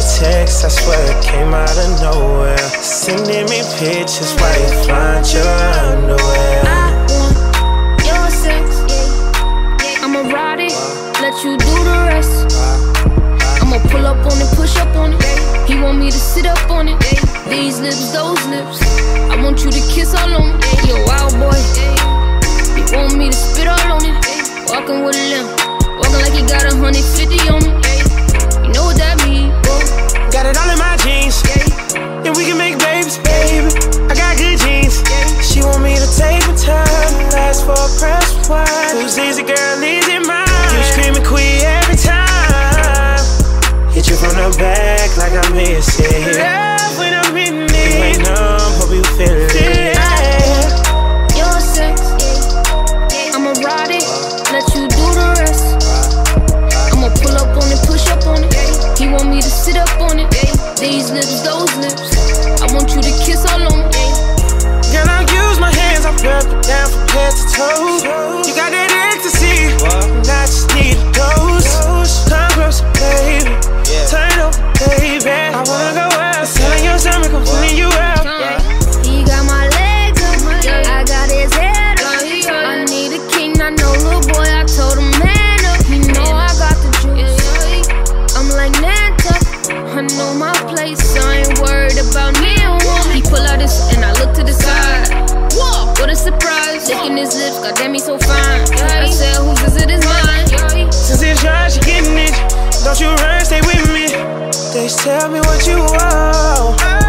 your text, I swear it came out of nowhere. Sending me pictures while you find your underwear. I want your sex. I'ma ride it, let you do the rest. I'ma pull up on it, push up on it. He want me to sit up on it. These lips, those lips. I want you to kiss all on me. Yo, wild boy. We can make babies, baby. I got good genes. She want me to take my time, last for a press one. Who's easy, girl, easy mine. You screaming queen every time. Hit you from the back like I'm missing. Love when I'm in it. You ain't numb, hope you feel it. Your sex. I'ma ride it, let you do the rest. I'ma pull up on it, push up on it. He want me to sit up on it. These lips, those lips. I want you to kiss all on it. Girl, I so fine. I said, whose is it? Is mine. Since it's yours, you getting it. Don't you run, stay with me. They tell me what you want.